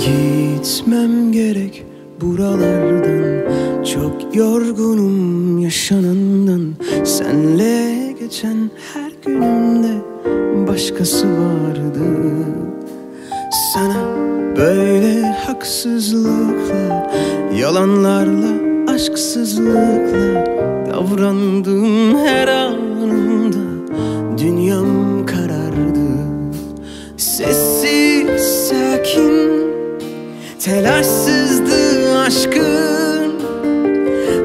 Gitmem gerek buralardan. Çok yorgunum yaşanandan. Senle geçen her günümde başkası vardı. Sana böyle haksızlıkla Yalanlarla, aşksızlıkla Telaşsızdı aşkın.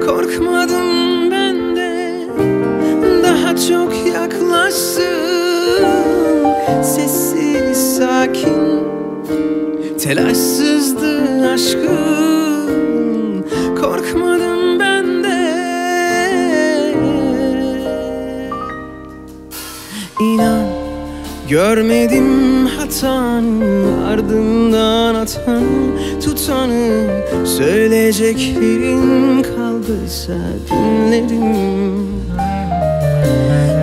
Korkmadım ben de. Daha çok yaklaşsın. Sessiz, sakin. Telaşsızdı aşkın Görmedim hatanı ardından atan tutanı Söyleyeceklerin kaldıysa dinlerim.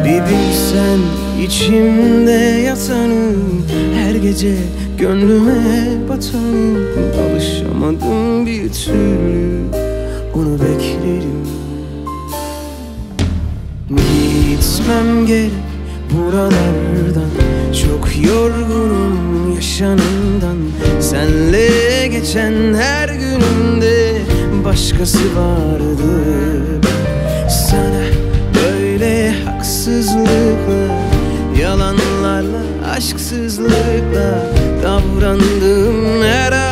Bir bilsen içimde yatanı Her gece gönlüme batanı Alışamadım bir türlü onu beklerim. Gitmem gerek buralardan Çok yorgunum yaşanandan. Senle geçen her günümde başkası vardı. Sana böyle haksızlıkla Yalanlarla, aşksızlıkla Davrandım her anımda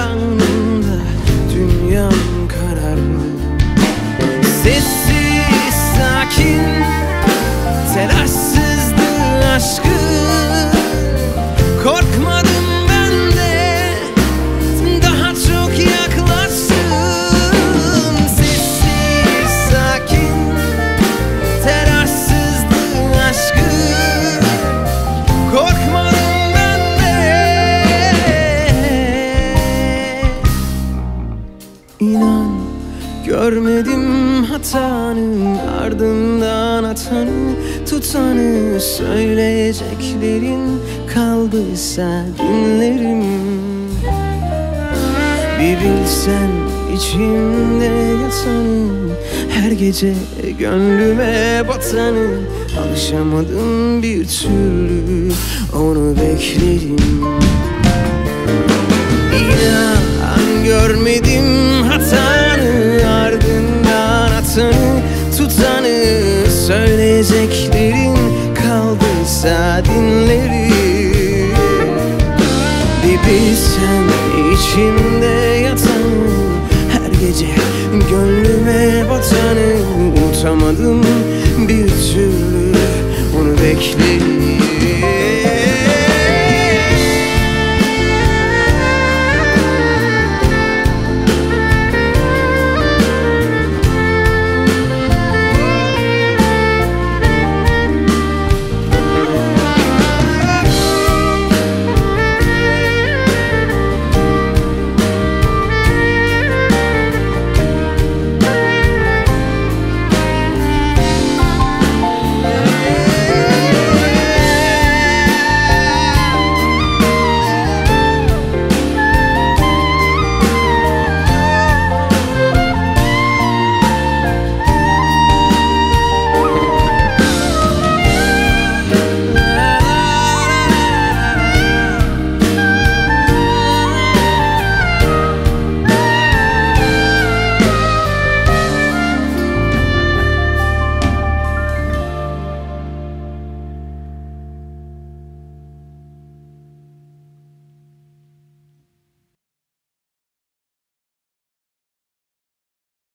görmedim hatanı Ardından atanı tutanı Söyleyeceklerin kaldıysa dinlerim Bir bilsen içimde yatanı Her gece gönlüme batanı Alışamadım bir türlü onu beklerim İnan görmedim tutanı Söyleyeceklerin kaldıysa dinlerim bilsen içimde yatanı Her gece gönlüme batanı Unutamadım bir türlü. Onu beklerim